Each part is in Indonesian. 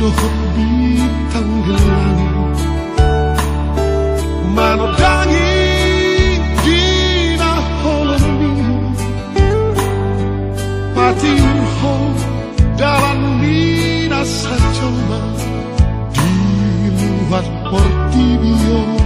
dohot bintang gelang Manodangi dina holoni Patiurho dalam mina sajoma Di luar portibio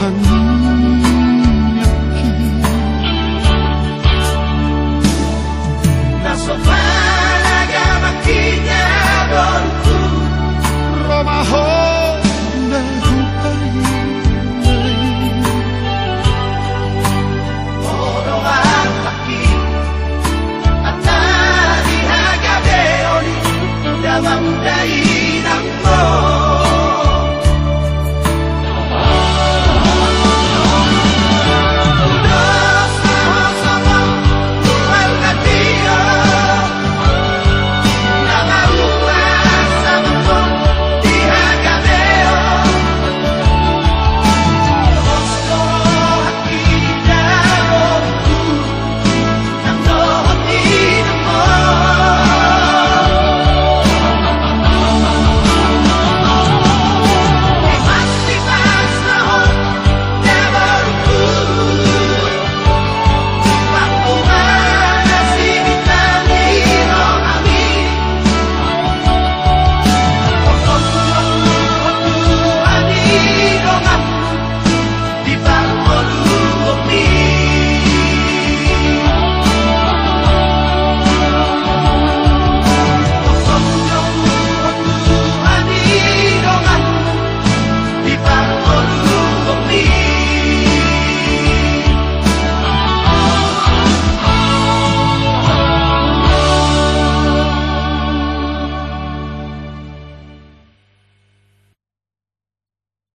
Thân